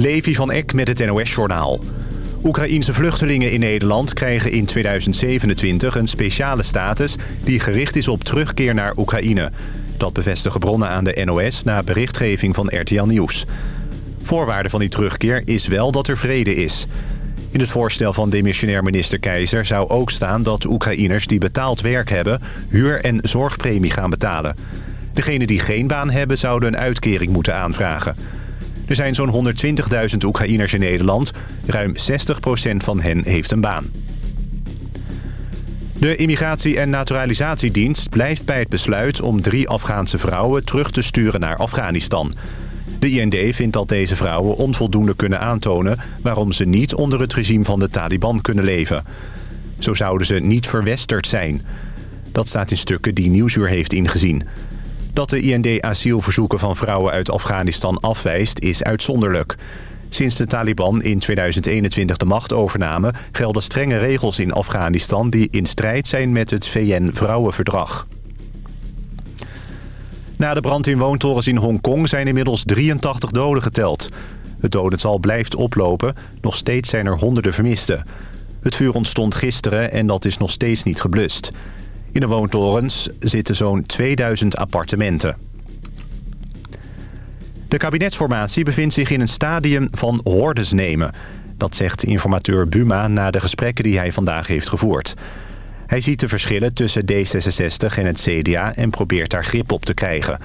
Levi van Eck met het NOS-journaal. Oekraïense vluchtelingen in Nederland krijgen in 2027 een speciale status... die gericht is op terugkeer naar Oekraïne. Dat bevestigen bronnen aan de NOS na berichtgeving van RTL Nieuws. Voorwaarde van die terugkeer is wel dat er vrede is. In het voorstel van demissionair minister Keizer zou ook staan... dat Oekraïners die betaald werk hebben huur- en zorgpremie gaan betalen. Degenen die geen baan hebben zouden een uitkering moeten aanvragen... Er zijn zo'n 120.000 Oekraïners in Nederland. Ruim 60% van hen heeft een baan. De Immigratie- en Naturalisatiedienst blijft bij het besluit... om drie Afghaanse vrouwen terug te sturen naar Afghanistan. De IND vindt dat deze vrouwen onvoldoende kunnen aantonen... waarom ze niet onder het regime van de Taliban kunnen leven. Zo zouden ze niet verwesterd zijn. Dat staat in stukken die Nieuwsuur heeft ingezien. Dat de IND asielverzoeken van vrouwen uit Afghanistan afwijst is uitzonderlijk. Sinds de Taliban in 2021 de macht overnamen... gelden strenge regels in Afghanistan die in strijd zijn met het VN-vrouwenverdrag. Na de brand in woontorens in Hongkong zijn inmiddels 83 doden geteld. Het dodental blijft oplopen. Nog steeds zijn er honderden vermisten. Het vuur ontstond gisteren en dat is nog steeds niet geblust. In de woontorens zitten zo'n 2000 appartementen. De kabinetsformatie bevindt zich in een stadium van hordes nemen. Dat zegt informateur Buma na de gesprekken die hij vandaag heeft gevoerd. Hij ziet de verschillen tussen D66 en het CDA en probeert daar grip op te krijgen.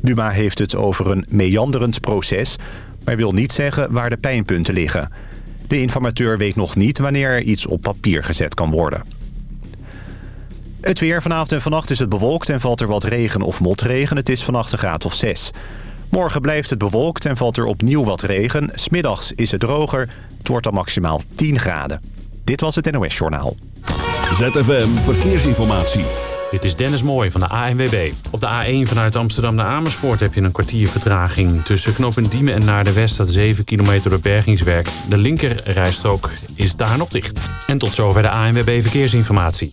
Buma heeft het over een meanderend proces, maar wil niet zeggen waar de pijnpunten liggen. De informateur weet nog niet wanneer er iets op papier gezet kan worden. Het weer vanavond en vannacht is het bewolkt en valt er wat regen of motregen. Het is vannacht een graad of 6. Morgen blijft het bewolkt en valt er opnieuw wat regen. Smiddags is het droger. Het wordt dan maximaal 10 graden. Dit was het NOS Journaal. ZFM Verkeersinformatie. Dit is Dennis Mooij van de ANWB. Op de A1 vanuit Amsterdam naar Amersfoort heb je een kwartier vertraging. Tussen knooppunt Diemen en naar de West staat 7 kilometer door bergingswerk. De linker rijstrook is daar nog dicht. En tot zover de ANWB Verkeersinformatie.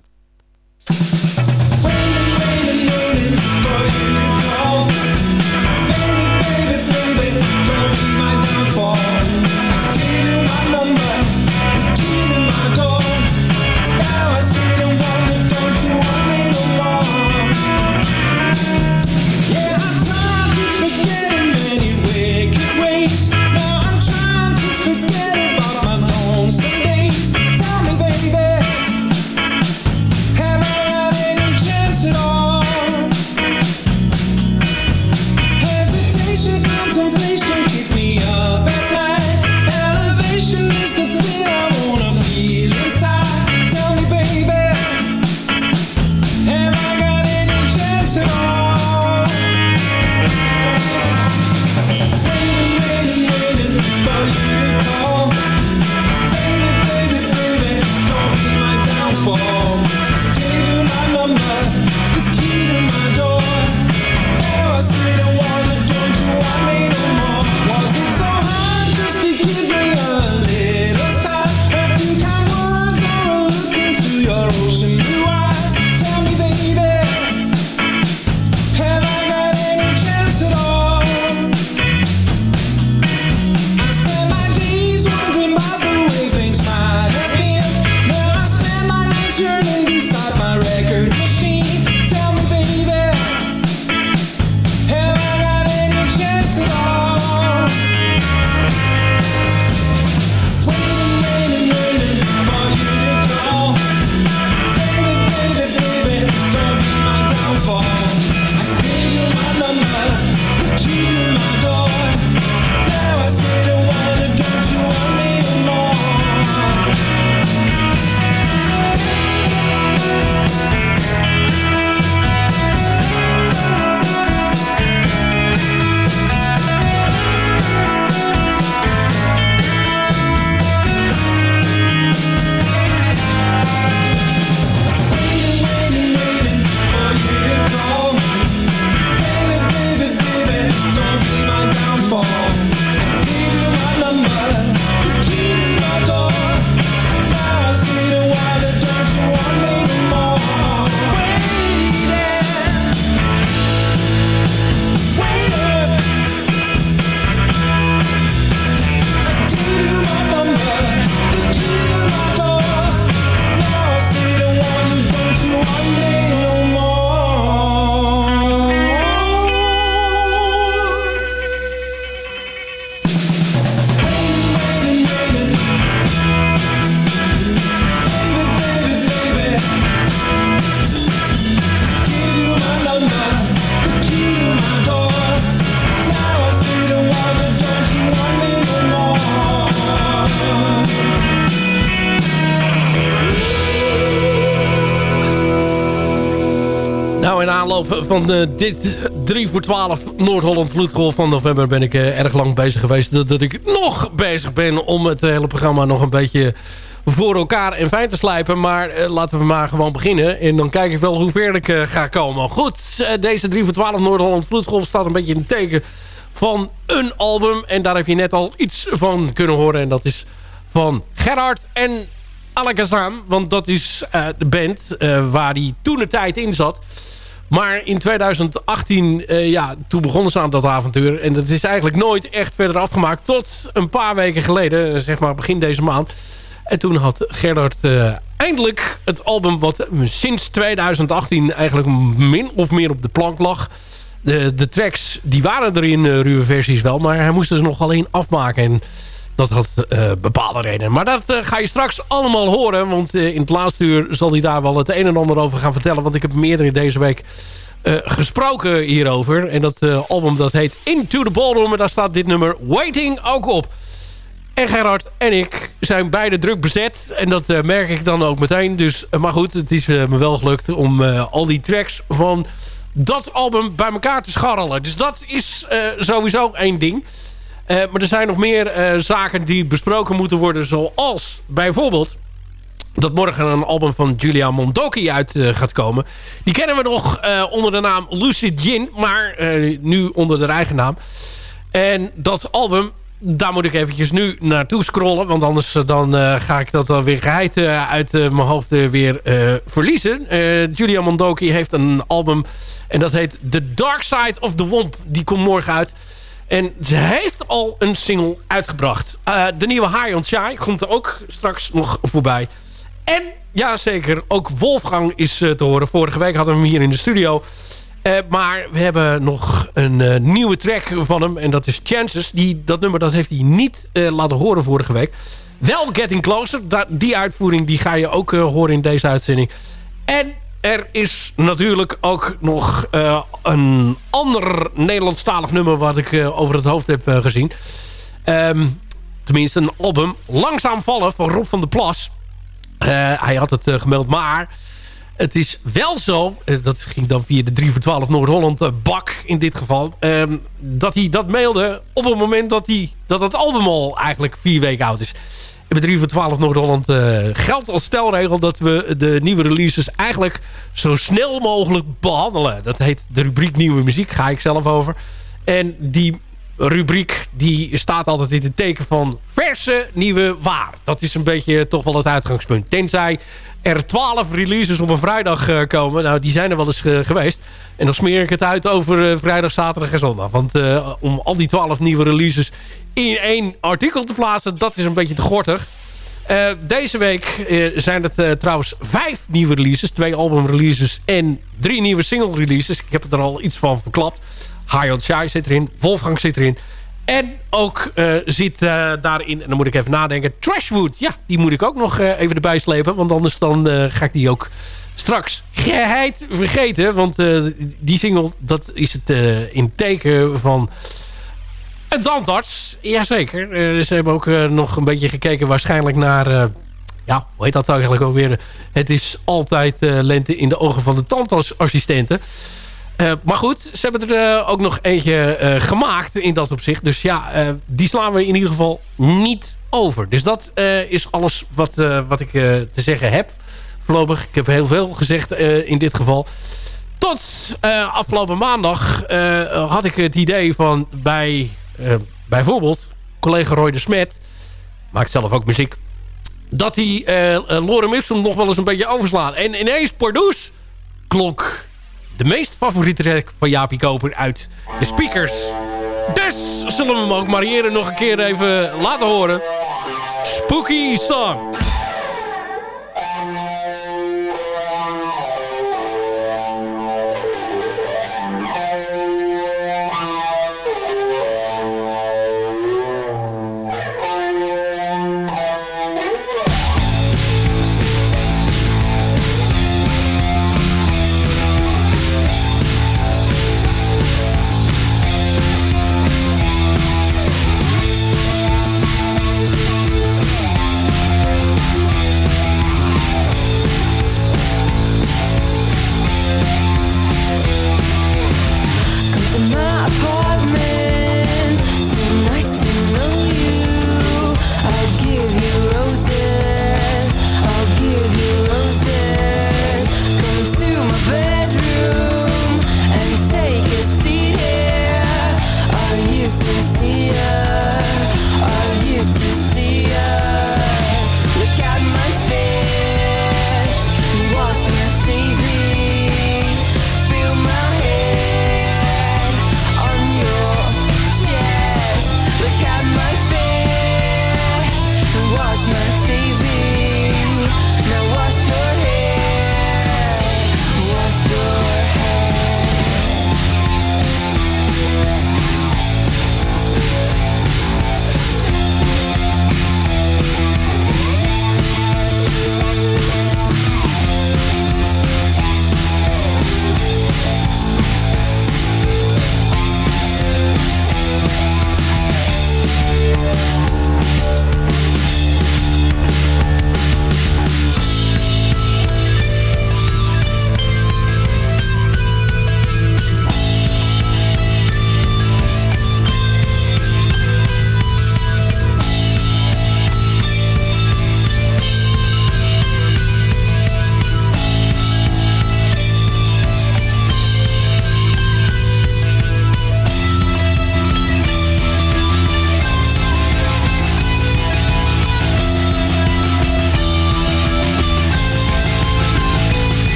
Van uh, dit 3 voor 12 Noord-Holland Vloedgolf van november... ben ik uh, erg lang bezig geweest dat, ik nog bezig ben... om het hele programma nog een beetje voor elkaar en fijn te slijpen. Maar laten we maar gewoon beginnen. En dan kijk ik wel hoe ver ik ga komen. Goed, deze 3 voor 12 Noord-Holland Vloedgolf staat een beetje in het teken van een album. En daar heb je net al iets van kunnen horen. En dat is van Gerhard en Alakazam. Want dat is de band waar hij toen de tijd in zat... Maar in 2018, uh, ja, toen begonnen ze aan dat avontuur. En dat is eigenlijk nooit echt verder afgemaakt. Tot een paar weken geleden, eh, zeg maar begin deze maand. En toen had Gerard uh, eindelijk het album wat sinds 2018 eigenlijk min of meer op de plank lag. De, de tracks, die waren er in uh, ruwe versies wel. Maar hij moest ze nog alleen afmaken. En dat had uh, bepaalde redenen. Maar dat uh, ga je straks allemaal horen. Want uh, in het laatste uur zal hij daar wel het een en ander over gaan vertellen. Want ik heb meerdere deze week gesproken hierover. En dat album dat heet Into the Ballroom. En daar staat dit nummer Waiting ook op. En Gerard en ik zijn beide druk bezet. En dat merk ik dan ook meteen. Dus, maar goed, het is me wel gelukt om al die tracks van dat album bij elkaar te scharrelen. Dus dat is sowieso één ding. Uh, maar er zijn nog meer uh, zaken die besproken moeten worden. Zoals bijvoorbeeld dat morgen een album van Julia Mondoki uit uh, gaat komen. Die kennen we nog onder de naam Lucid Gin. Maar nu onder de eigen naam. En dat album, daar moet ik eventjes nu naartoe scrollen. Want anders dan ga ik dat alweer geheid uit mijn hoofd weer verliezen. Julia Mondoki heeft een album. En dat heet The Dark Side of the Womp. Die komt morgen uit. En ze heeft al een single uitgebracht. Uh, de nieuwe High on Shy komt er ook straks nog voorbij. En ja, zeker, ook Wolfgang is uh, te horen. Vorige week hadden we hem hier in de studio. Uh, maar we hebben nog een nieuwe track van hem. En dat is Chances. Die, dat nummer dat heeft hij niet laten horen vorige week. Wel Getting Closer. Die uitvoering die ga je ook horen in deze uitzending. En er is natuurlijk ook nog uh, een ander Nederlandstalig nummer... wat ik uh, over het hoofd heb uh, gezien. Um, tenminste, een album. Langzaam vallen van Rob van der Plas. hij had het gemeld, maar... Het is wel zo, dat ging dan via de 3 voor 12 Noord-Holland bak in dit geval... Um, dat hij dat mailde op het moment dat, hij, dat het album al eigenlijk vier weken oud is bij 3 voor 12 Noord-Holland uh, geldt als stelregel... dat we de nieuwe releases eigenlijk zo snel mogelijk behandelen. Dat heet de rubriek Nieuwe Muziek, ga ik zelf over. En die rubriek die staat altijd in het teken van verse nieuwe waar. Dat is een beetje toch wel het uitgangspunt. Tenzij er 12 releases op een vrijdag uh, komen. Nou, die zijn er wel eens uh, geweest. En dan smeer ik het uit over vrijdag, zaterdag en zondag. Want om al die 12 nieuwe releases in één artikel te plaatsen, dat is een beetje te gortig. deze week zijn het trouwens vijf nieuwe releases. Twee album releases en drie nieuwe single releases. Ik heb er al iets van verklapt. Hayat Shai zit erin. Wolfgang zit erin. En ook zit daarin, en dan moet ik even nadenken... Trashwood, ja, die moet ik ook nog even erbij slepen. Want anders dan ga ik die ook straks geheid vergeten. Want die single, dat is het in teken van een tandarts. Jazeker. ze hebben ook nog een beetje gekeken waarschijnlijk naar... ja, hoe heet dat eigenlijk ook weer? Het is altijd lente in de ogen van de tandartsassistenten. Uh, maar goed, ze hebben er uh, ook nog eentje uh, gemaakt in dat opzicht. Dus ja, die slaan we in ieder geval niet over. Dus dat is alles wat, wat ik te zeggen heb. Voorlopig, ik heb heel veel gezegd in dit geval. Tot afgelopen maandag had ik het idee van bij bijvoorbeeld collega Roy de Smet... maakt zelf ook muziek... dat hij Lorem Ipsum nog wel eens een beetje overslaat. En ineens, Pardoes, klonk de meest favoriete track van Jaapie Koper uit de speakers. Dus zullen we hem ook mariëren nog een keer even laten horen. Spooky Song.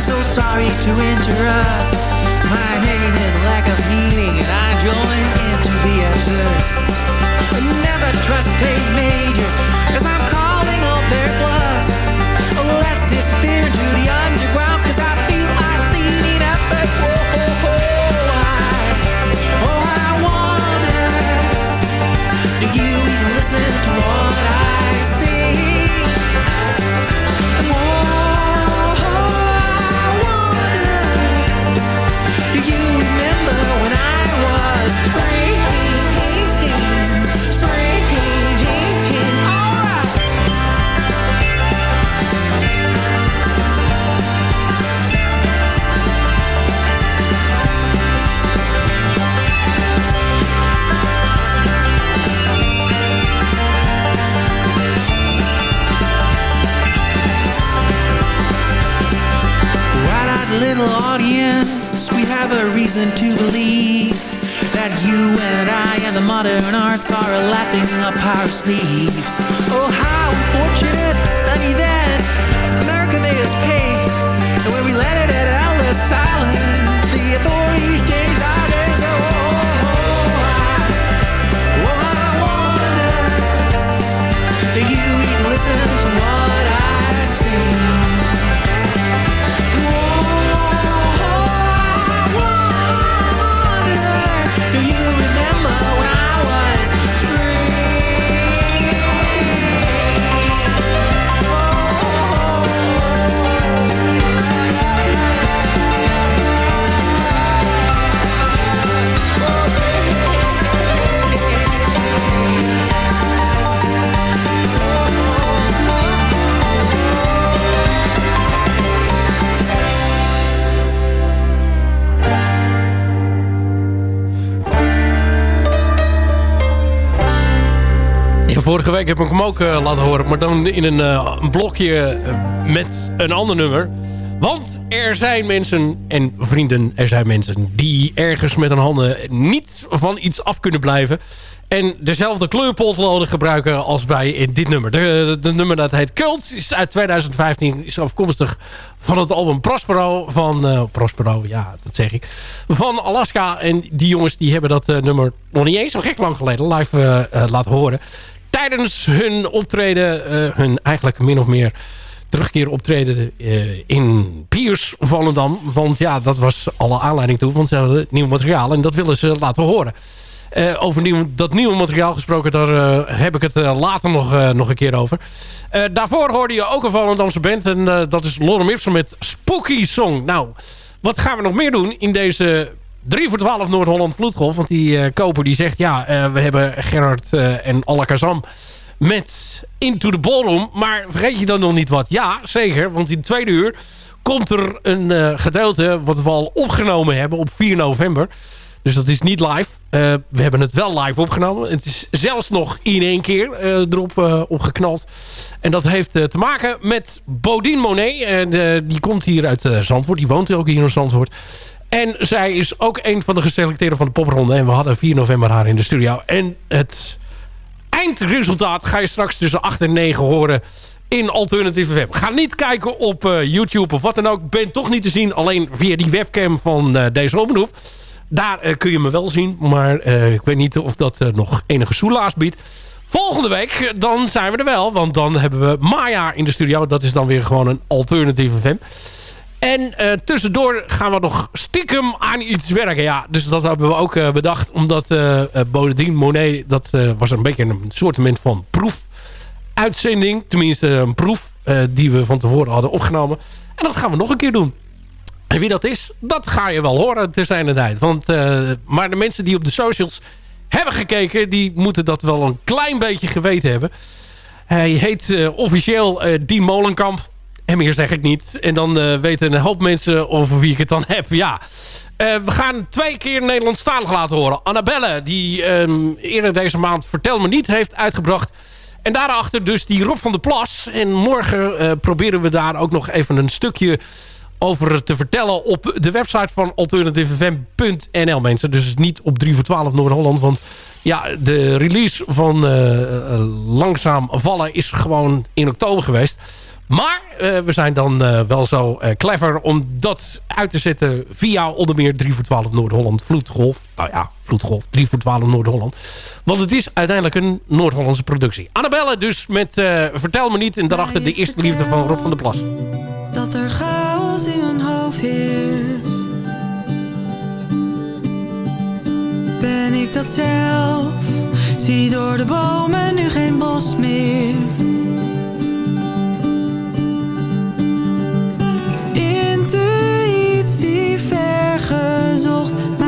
I'm so sorry to interrupt. My name is lack of meaning And I join in to be absurd. Never trust a major Cause I'm calling on their bluffs. Oh, Let's disappear into the underground Cause I feel I've seen enough oh, but oh, oh, oh, I, oh, I wonder Do you even listen to what little audience, we have a reason to believe that you and I and the modern arts are laughing up our sleeves. Oh, how unfortunate an event America made us pay. And when we it at Ellis Island, the authorities changed our days. Oh, oh, I, oh, I wonder, do you even listen to what vorige week heb ik hem ook eh, laten horen. Maar dan in een, eh, blokje eh, met een ander nummer. Want er zijn mensen en vrienden, er zijn mensen... die ergens met hun handen niet van iets af kunnen blijven. En dezelfde kleurpotloden gebruiken als bij dit nummer. De, nummer dat heet Cult is uit 2015. Is afkomstig van het album Prospero van... Prospero, ja, dat zeg ik. Van Alaska. En die jongens die hebben dat nummer nog niet eens zo gek lang geleden live laten horen. Tijdens hun optreden, eh, hun eigenlijk min of meer terugkeer optreden eh, in Piers Volendam. Want ja, dat was alle aanleiding toe. Want ze hadden nieuw materiaal en dat willen ze laten horen. Eh, over dat nieuwe materiaal gesproken, daar heb ik het later nog, nog een keer over. Daarvoor hoorde je ook een Volendamse band. En dat is Lorem Ipsum met Spooky Song. Nou, wat gaan we nog meer doen in deze 3 voor 12 Noord-Holland Vloedgolf? Want die eh, koper die zegt, ja, eh, we hebben Gerard eh, en Alla Kazam met Into the Ballroom. Maar vergeet je dan nog niet wat? Ja, zeker. Want in het tweede uur komt er een gedeelte wat we al opgenomen hebben op 4 november. Dus dat is niet live. We hebben het wel live opgenomen. Het is zelfs nog in één keer erop opgeknald. En dat heeft te maken met Bodine Monet. En die komt hier uit Zandvoort. Die woont ook hier in Zandvoort. En zij is ook een van de geselecteerden van de popronde. En we hadden 4 november haar in de studio. En het eindresultaat ga je straks tussen 8 en 9 horen in Alternative Web. Ga niet kijken op uh, YouTube of wat dan ook. Ben toch niet te zien alleen via die webcam van uh, deze omroep. Daar uh, kun je me wel zien. Maar ik weet niet of dat nog enige soelaas biedt. Volgende week, dan zijn we er wel. Want dan hebben we Maya in de studio. Dat is dan weer gewoon een alternatieve FM. En uh, tussendoor gaan we nog stiekem aan iets werken. Ja, dus dat hebben we ook uh, bedacht. Omdat uh, Monet, dat was een beetje een soort van proefuitzending. Tenminste, een proef die we van tevoren hadden opgenomen. En dat gaan we nog een keer doen. En wie dat is, dat ga je wel horen te zijn tijd. Want, maar de mensen die op de socials hebben gekeken... die moeten dat wel een klein beetje geweten hebben. Hij heet officieel Die Molenkamp. En meer zeg ik niet. En dan weten een hoop mensen over wie ik het dan heb. Ja. we gaan twee keer Nederlandstalig laten horen. Annabelle, die ehm, eerder deze maand Vertel Me Niet heeft uitgebracht... En daarachter dus die Rob van der Plas. En morgen proberen we daar ook nog even een stukje over te vertellen op de website van alternativefm.nl mensen. Dus niet op 3 voor 12 Noord-Holland. Want ja, de release van Langzaam Vallen is gewoon in oktober geweest. Maar uh, we zijn dan uh, wel zo uh, clever om dat uit te zetten via onder meer 3 voor 12 Noord-Holland Vloedgolf. Nou ja, Vloedgolf 3 voor 12 Noord-Holland. Want het is uiteindelijk een Noord-Hollandse productie. Annabelle dus met Vertel me niet en daarachter de eerste liefde van Rob van der Plas. Dat er chaos in mijn hoofd heerst. Ben ik dat zelf? Zie door de bomen nu geen bos meer. Vergezocht,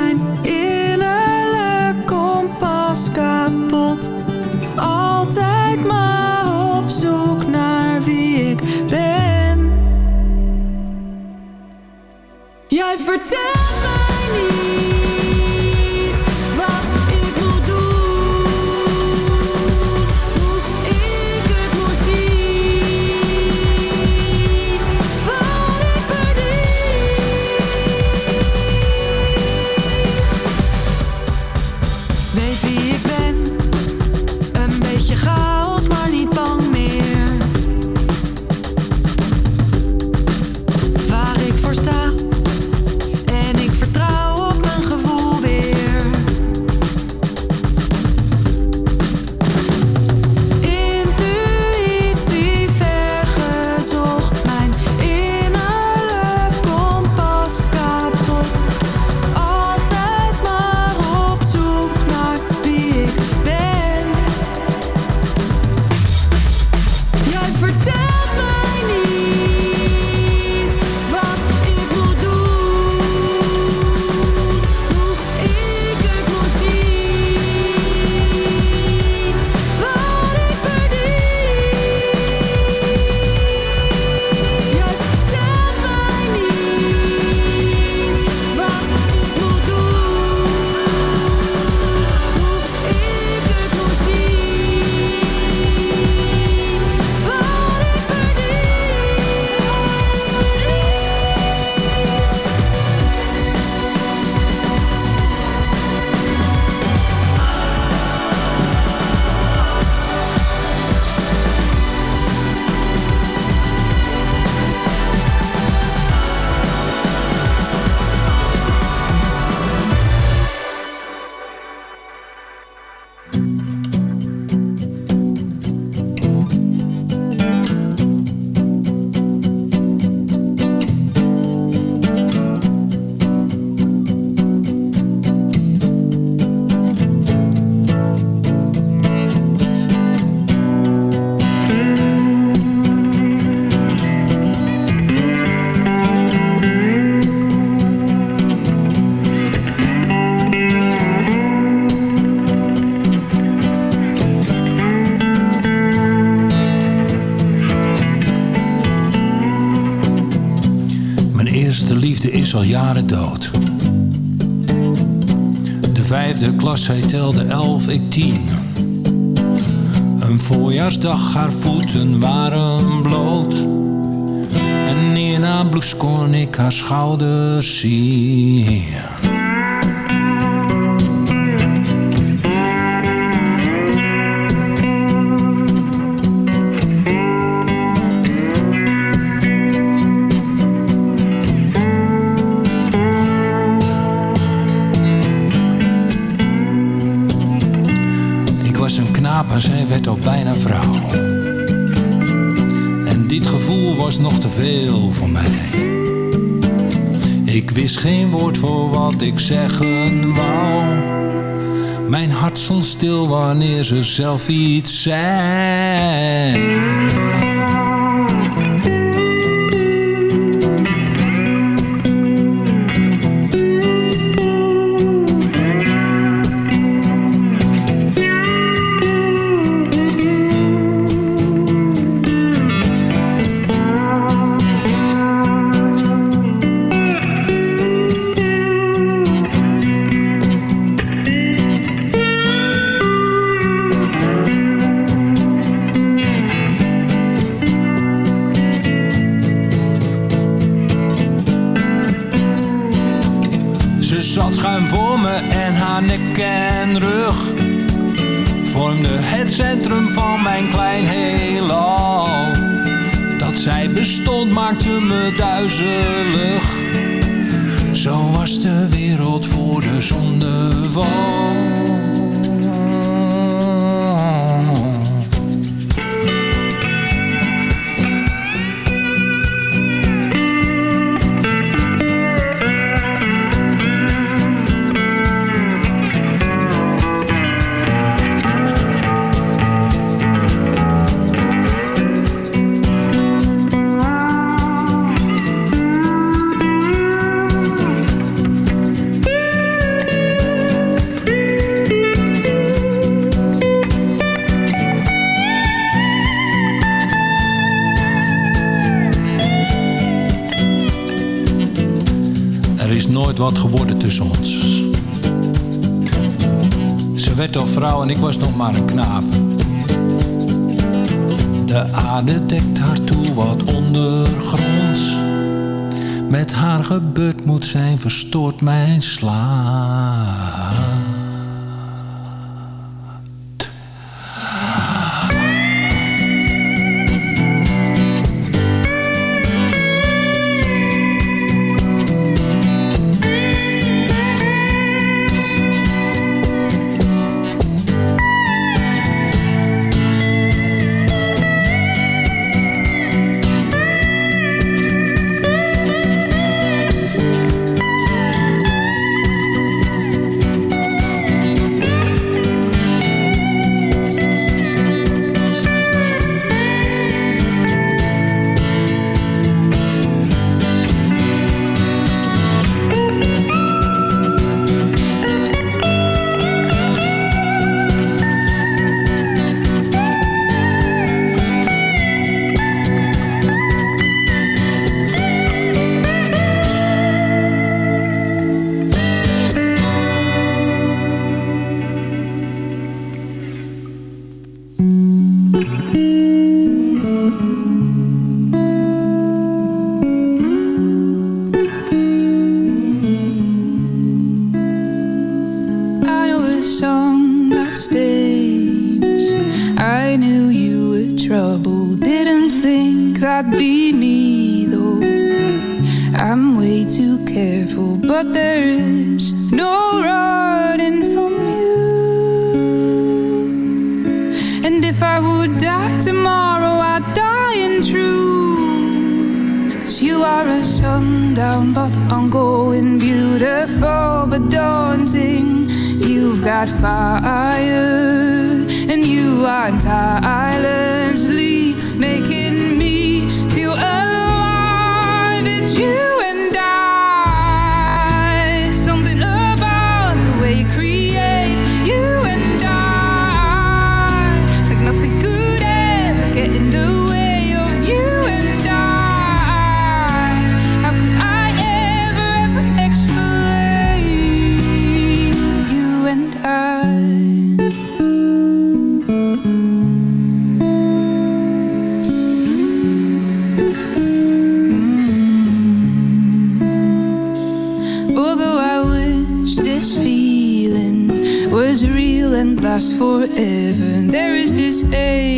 zij telde elf, ik tien. Een voorjaarsdag, haar voeten waren bloot. En in haar blouse kon ik haar schouders zien. Wist geen woord voor wat ik zeggen wou. Mijn hart stond stil wanneer ze zelf iets zei.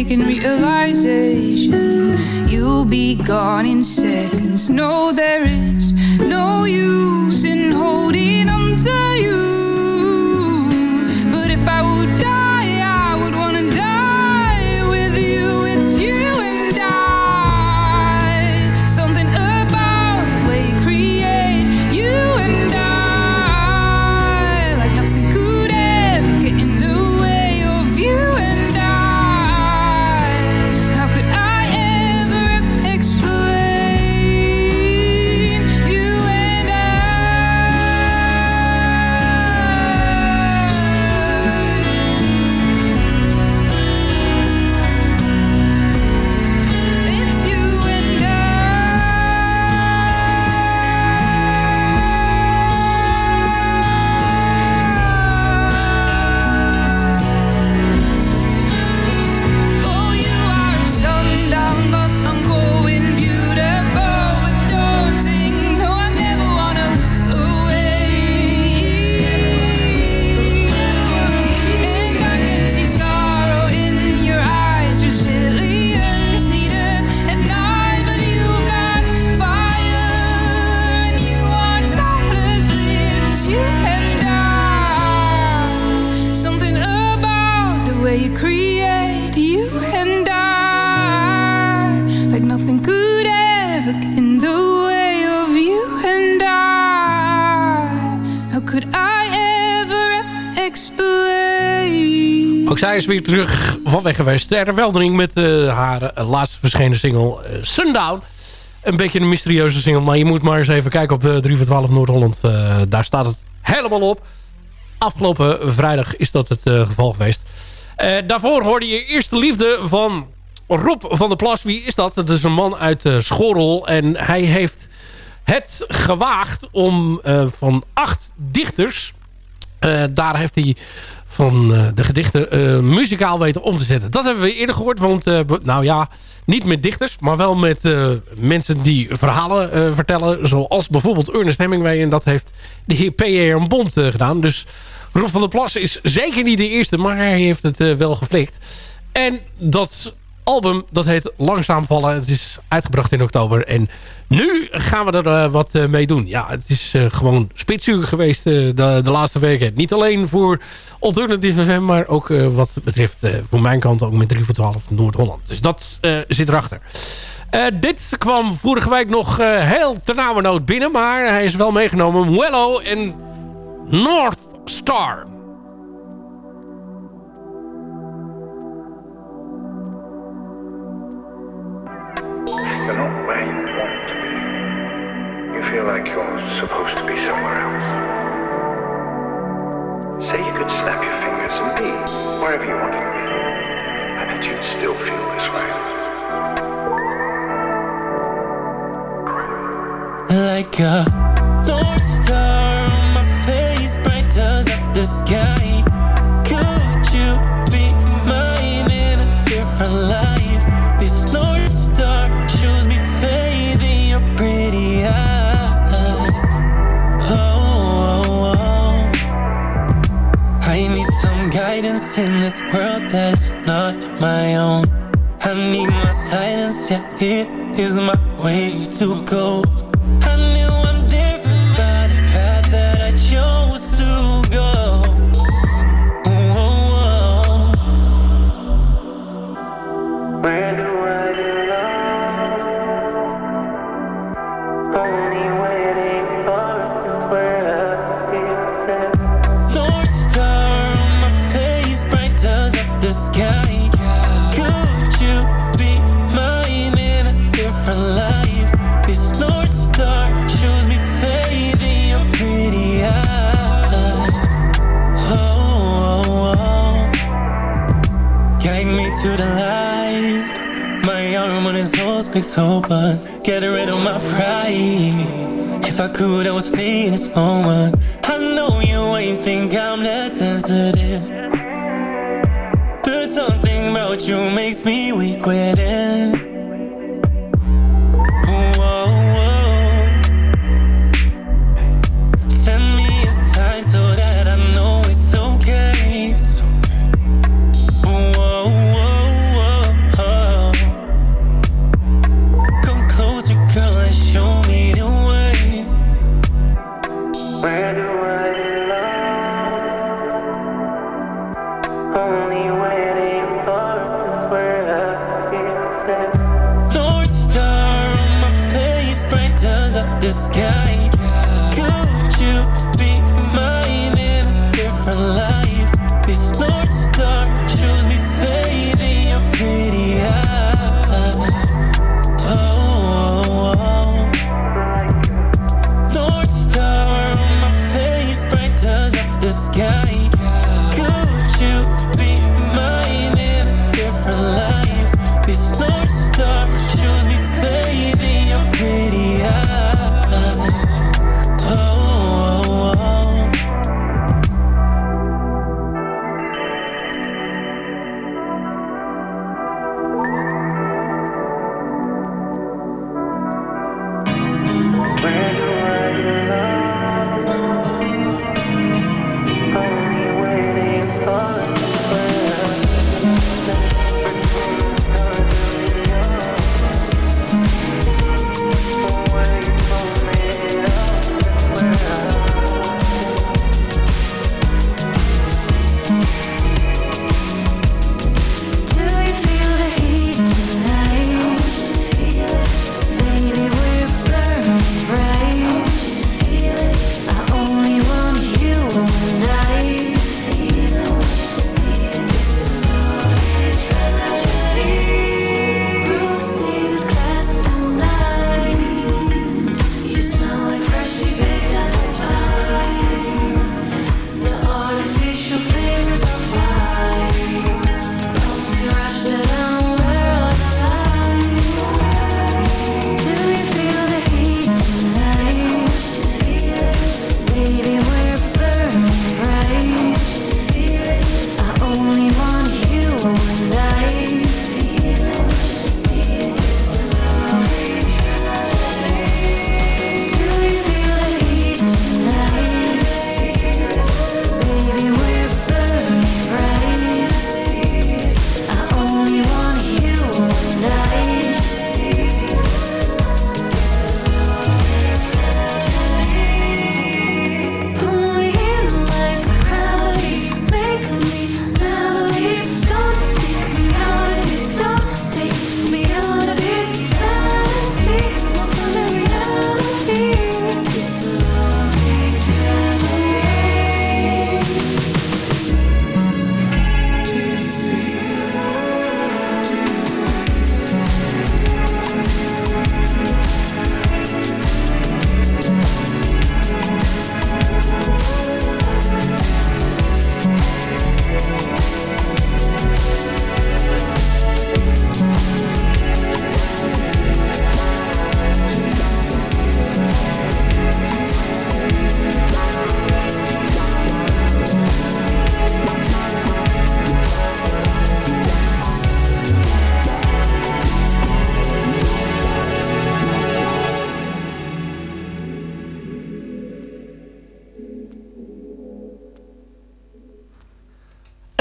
Gone in zij is weer terug van weg geweest. Sterre Weldering met uh, haar laatste verschenen single uh, Sundown. Een beetje een mysterieuze single, maar je moet maar eens even kijken op 3 voor 12 Noord-Holland. daar staat het helemaal op. Afgelopen vrijdag is dat het geval geweest. daarvoor hoorde je Eerste Liefde van Rob van der Plas. Wie is dat? Dat is een man uit Schorrel. En hij heeft het gewaagd om van acht dichters... Daar heeft hij van de gedichten muzikaal weten om te zetten. Dat hebben we eerder gehoord. Want, nou ja, niet met dichters... maar wel met mensen die verhalen vertellen. Zoals bijvoorbeeld Ernest Hemingway. En dat heeft de heer P.J. Bond gedaan. Dus Rob van der Plas is zeker niet de eerste... maar hij heeft het wel geflikt. En dat album, dat heet Langzaam Vallen. Het is uitgebracht in oktober. En nu gaan we er uh, wat uh, mee doen. Ja, het is uh, gewoon spitsuur geweest de, de, laatste weken. Niet alleen voor Alternative FM, maar ook wat betreft voor mijn kant ook met 3 voor 12 Noord-Holland. Dus dat zit erachter. dit kwam vorige week nog heel ternauwernood binnen, maar hij is wel meegenomen. Wello en North Star. Feel like you're supposed to be somewhere else. Say you could snap your fingers and be wherever you wanted to be. I bet you'd still feel this way. Like a North Star my face, bright as up the sky. Could you be mine in a different life? In this world that is not my own. I need my silence, yeah, it is my way to go. Speaks open Get rid of my pride. If I could, I would stay in this moment. I know you ain't think I'm that sensitive. But something about you makes me weak within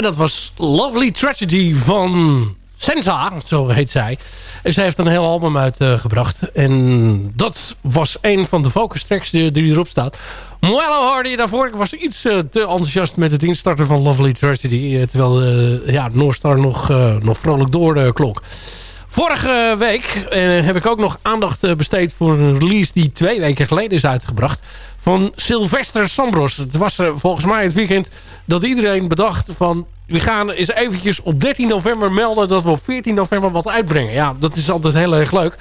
Dat was Lovely Tragedy van Senza, zo heet zij. En zij heeft een heel album uitgebracht. en dat was een van de focus tracks die, erop staat. Muello hoorde je daarvoor. Ik was iets te enthousiast met het instarten van Lovely Tragedy. terwijl uh, ja, Star nog, nog vrolijk door klok. Vorige week heb ik ook nog aandacht besteed voor een release die twee weken geleden is uitgebracht van Sylvester Sambros. Het was volgens mij het weekend dat iedereen bedacht van... we gaan eens eventjes op 13 november melden dat we op 14 november wat uitbrengen. Ja, dat is altijd heel erg leuk.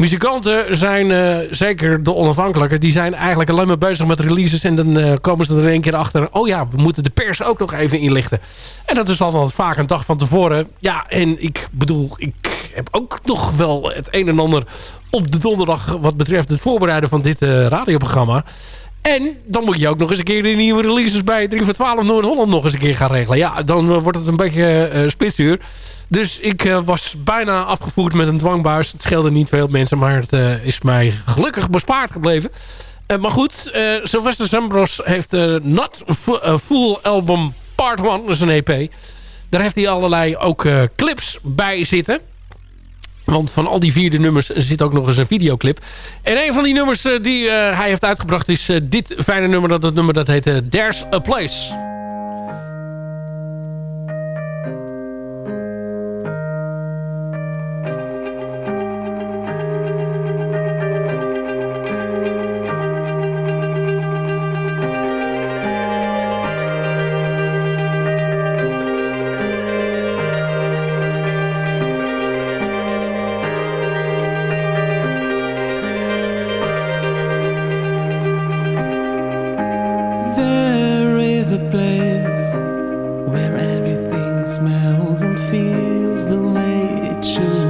Muzikanten zijn, uh, zeker de onafhankelijke... die zijn eigenlijk alleen maar bezig met releases... en dan uh, komen ze er een keer achter... oh ja, we moeten de pers ook nog even inlichten. En dat is altijd vaak een dag van tevoren. Ja, en ik bedoel, ik heb ook nog wel het een en ander... op de donderdag wat betreft het voorbereiden van dit uh, radioprogramma... En dan moet je ook nog eens een keer de nieuwe releases bij 3 voor 12 Noord-Holland nog eens een keer gaan regelen. Ja, dan wordt het een beetje uh, spitsuur. Dus ik was bijna afgevoerd met een dwangbuis. Het scheelde niet veel mensen, maar het is mij gelukkig bespaard gebleven. maar goed, Sylvester Zambros heeft Not Full Album Part 1, dat is een EP. Daar heeft hij allerlei ook clips bij zitten. Want van al die vierde nummers zit ook nog eens een videoclip. En een van die nummers eh, die uh, hij heeft uitgebracht is uh, dit fijne nummer. Dat het nummer dat heet There's a Place. smells and feels the way it should.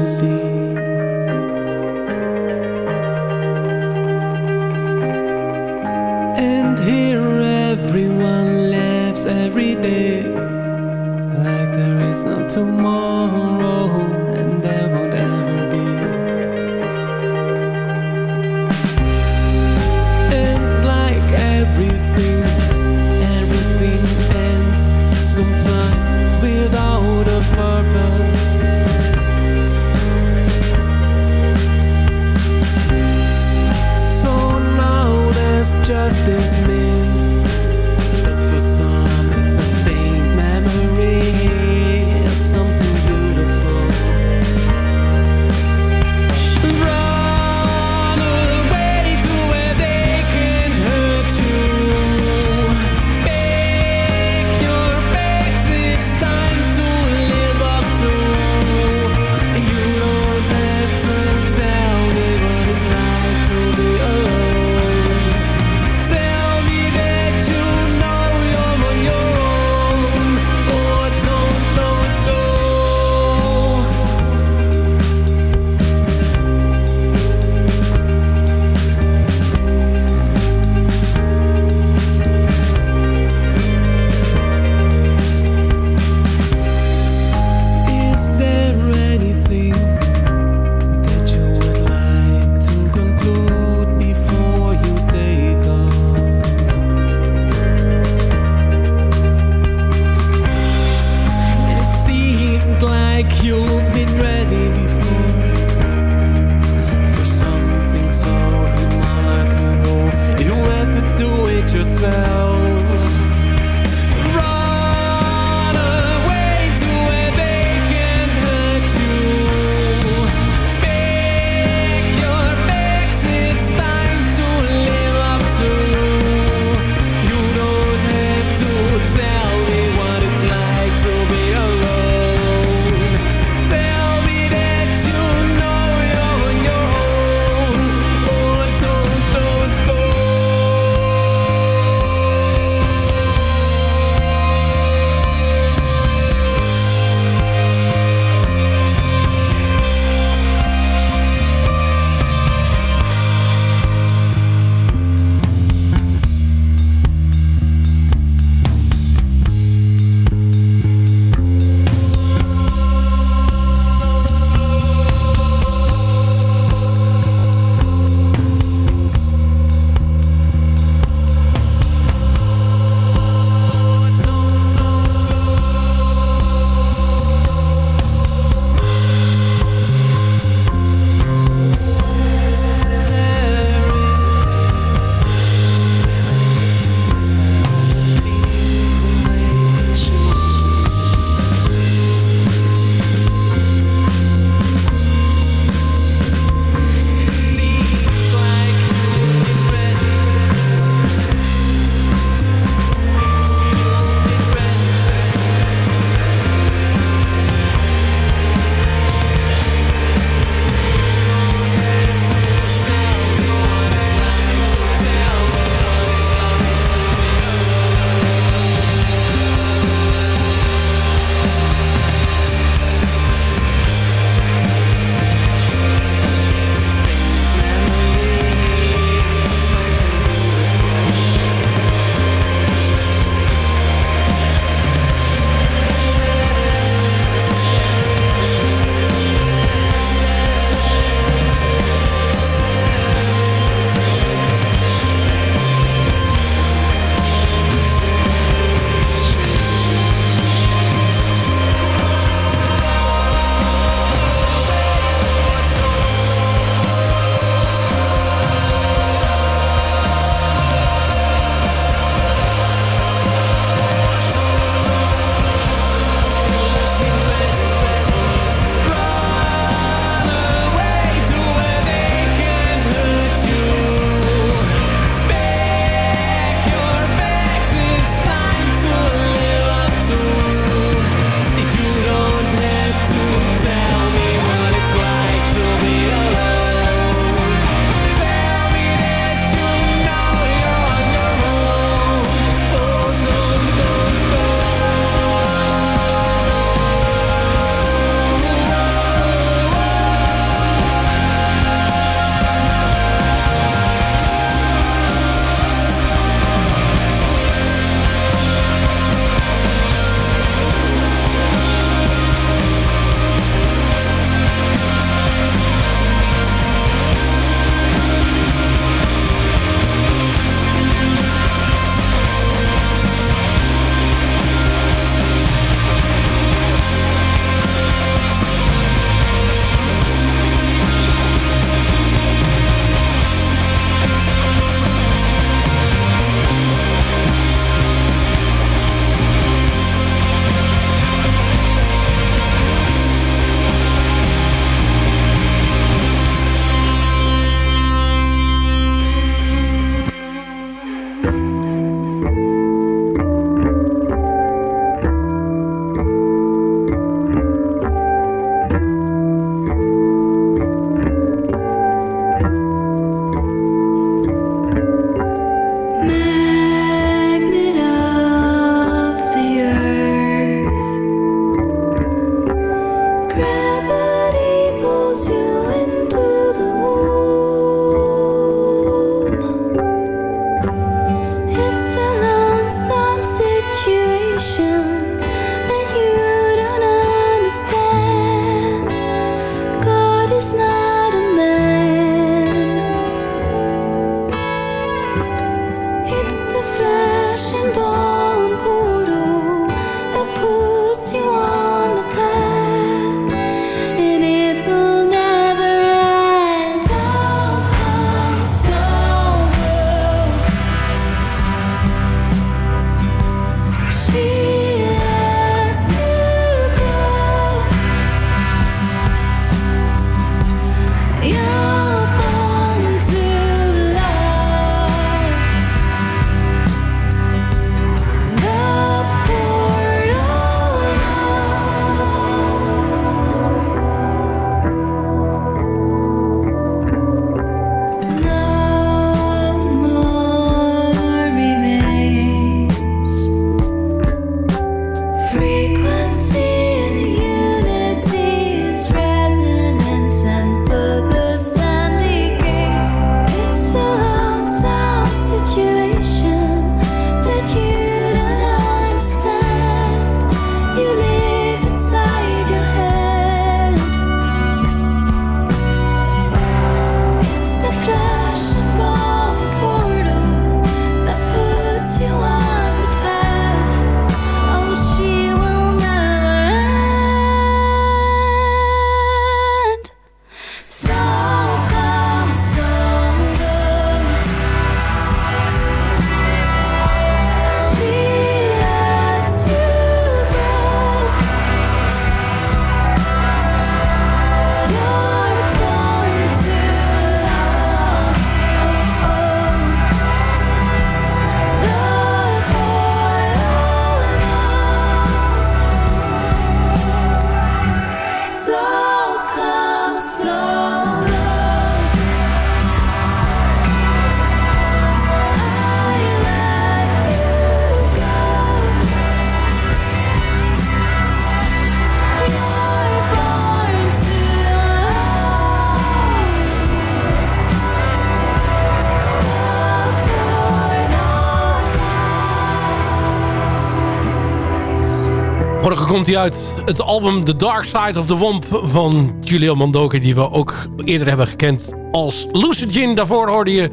Komt hij uit. Het album The Dark Side of the Womp van Julio Mondoke... die we ook eerder hebben gekend als Lucid Gin. Daarvoor hoorde je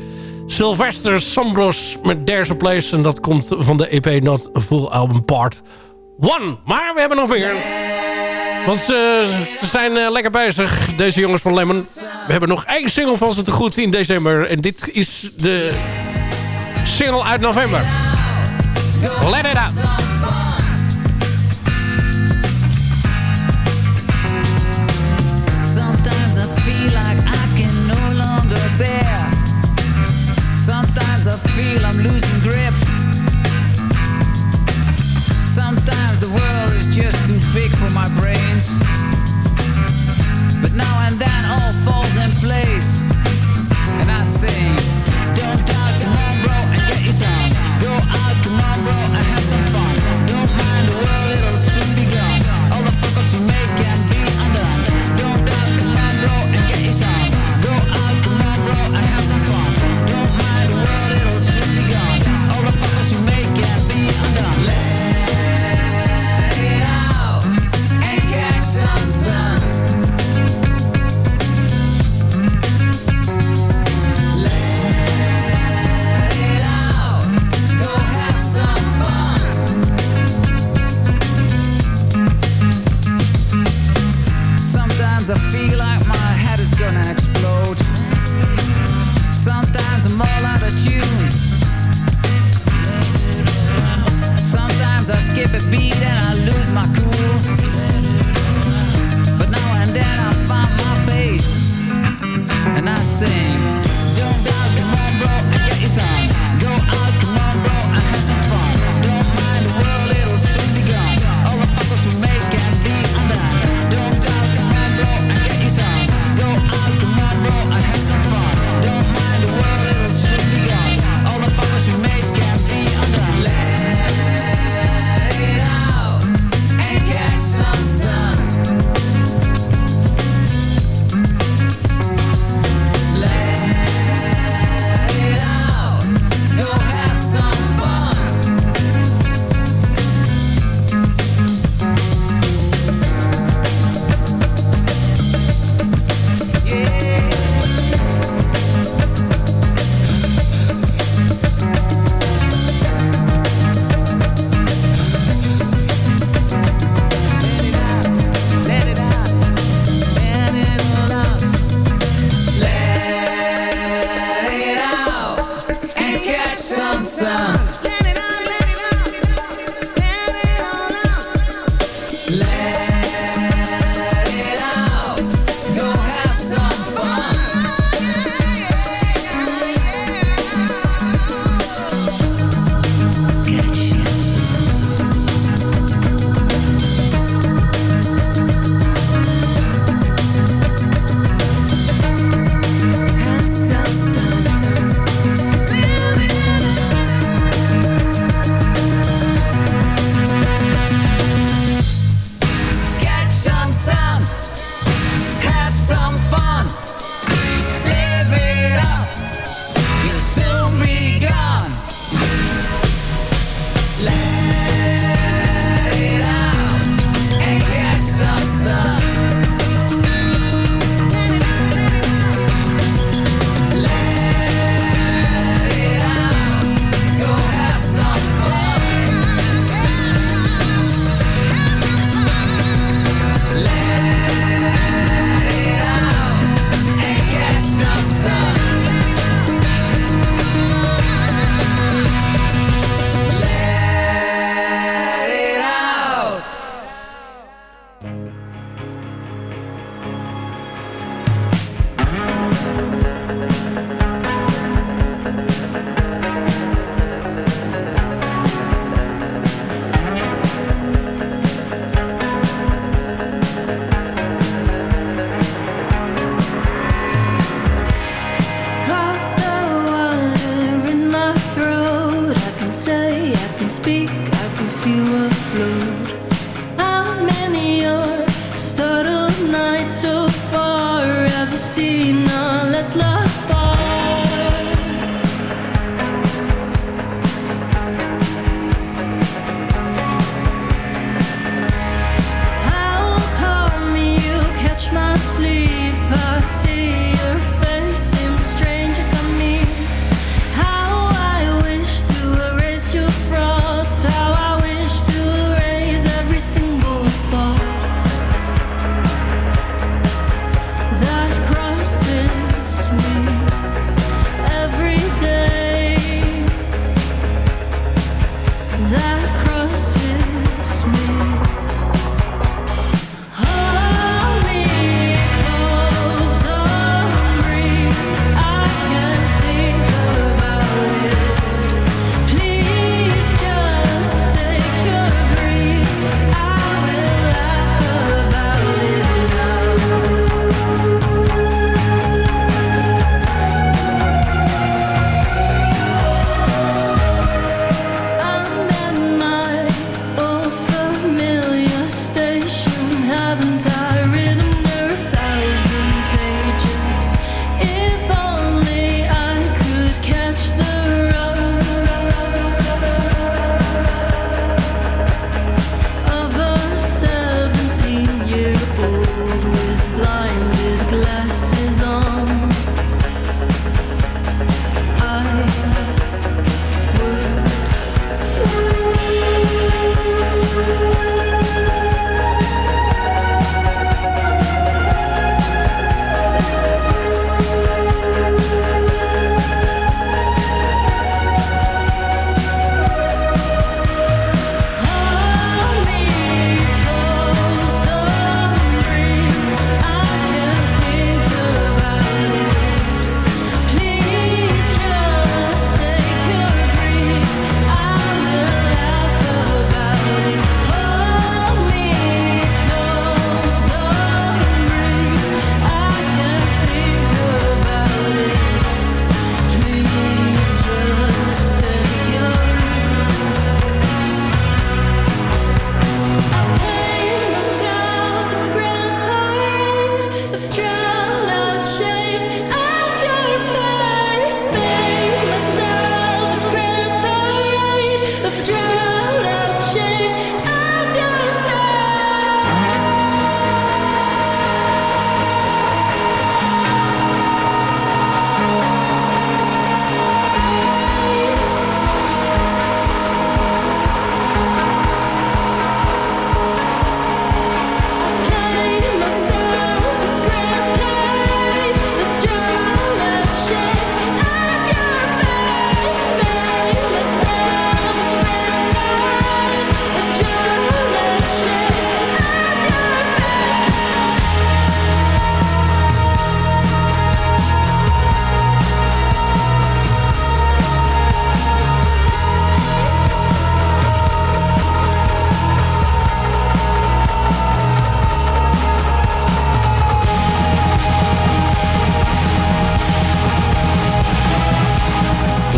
Sylvester Sombros met There's a Place. En dat komt van de EP Not Full Album Part 1. Maar we hebben nog meer. Want ze, zijn uh, lekker bezig, deze jongens van Lemon. We hebben nog één single van ze te goed in december. En dit is de single uit november. Let it out. Feel I'm losing grip. Sometimes the world is just too big for my brains. But now and then all falls in place. And I sing, don't doubt, bro, and get you some. Go out, bro, and have some Sometimes I skip a beat and I lose my cool. But now and then I find my bass and I sing. Don't doubt, come on, bro, get you some.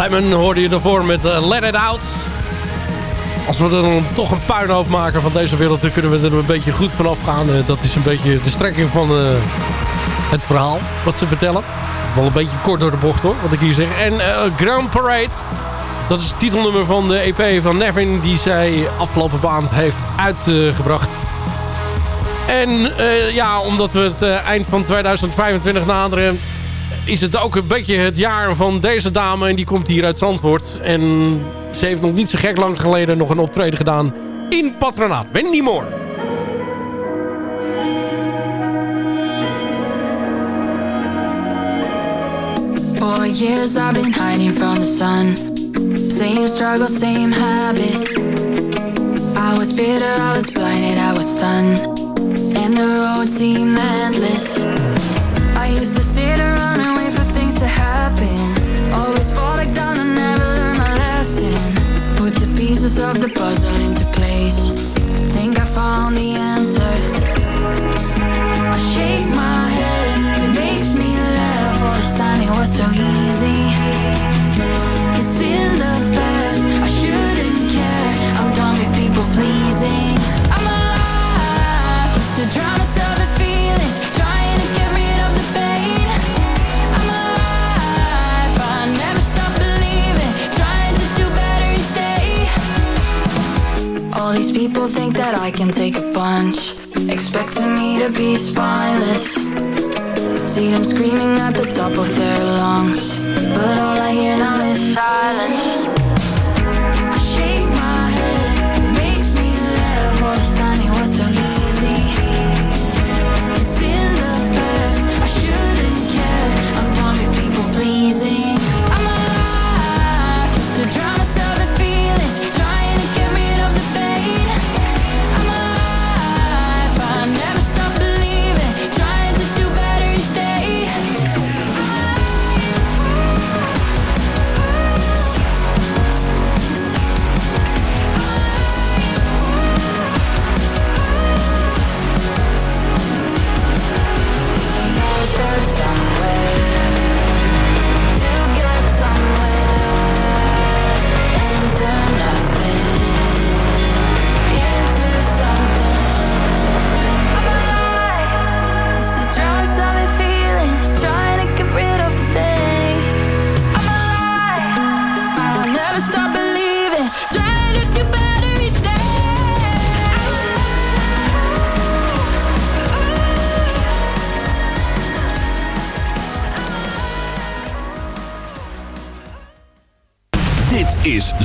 Lemon hoorde je ervoor met uh, Let It Out. Als we er dan toch een puinhoop maken van deze wereld... dan kunnen we er een beetje goed vanaf gaan. Uh, dat is een beetje de strekking van uh, het verhaal wat ze vertellen. Wel een beetje kort door de bocht hoor, wat ik hier zeg. En Grand Parade, dat is het titelnummer van de EP van Nevin... die zij afgelopen maand heeft uitgebracht. En ja, omdat we het eind van 2025 naderen is het ook een beetje het jaar van deze dame. En die komt hier uit Zandvoort. En ze heeft nog niet zo gek lang geleden nog een optreden gedaan in Patronaat. Wendy Moore. For years I've been hiding from the sun Same struggle, same habit I was bitter, I was blinded, I was stunned And the road seemed endless I used to sit around to happen. Always falling down and never learn my lesson. Put the pieces of the puzzle into place. Think I found the answer. I shake my head, it makes me laugh. All this time it was so easy people think that I can take a punch. Expecting me to be spineless. See them screaming at the top of their lungs. But all I hear now is silence